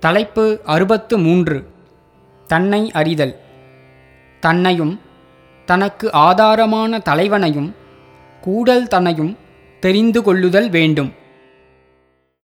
தலைப்பு அறுபத்து மூன்று. தன்னை அறிதல். தன்னையும் தனக்கு ஆதாரமான தலைவனையும் கூடல் தன்னையும் தெரிந்து கொள்ளுதல் வேண்டும்.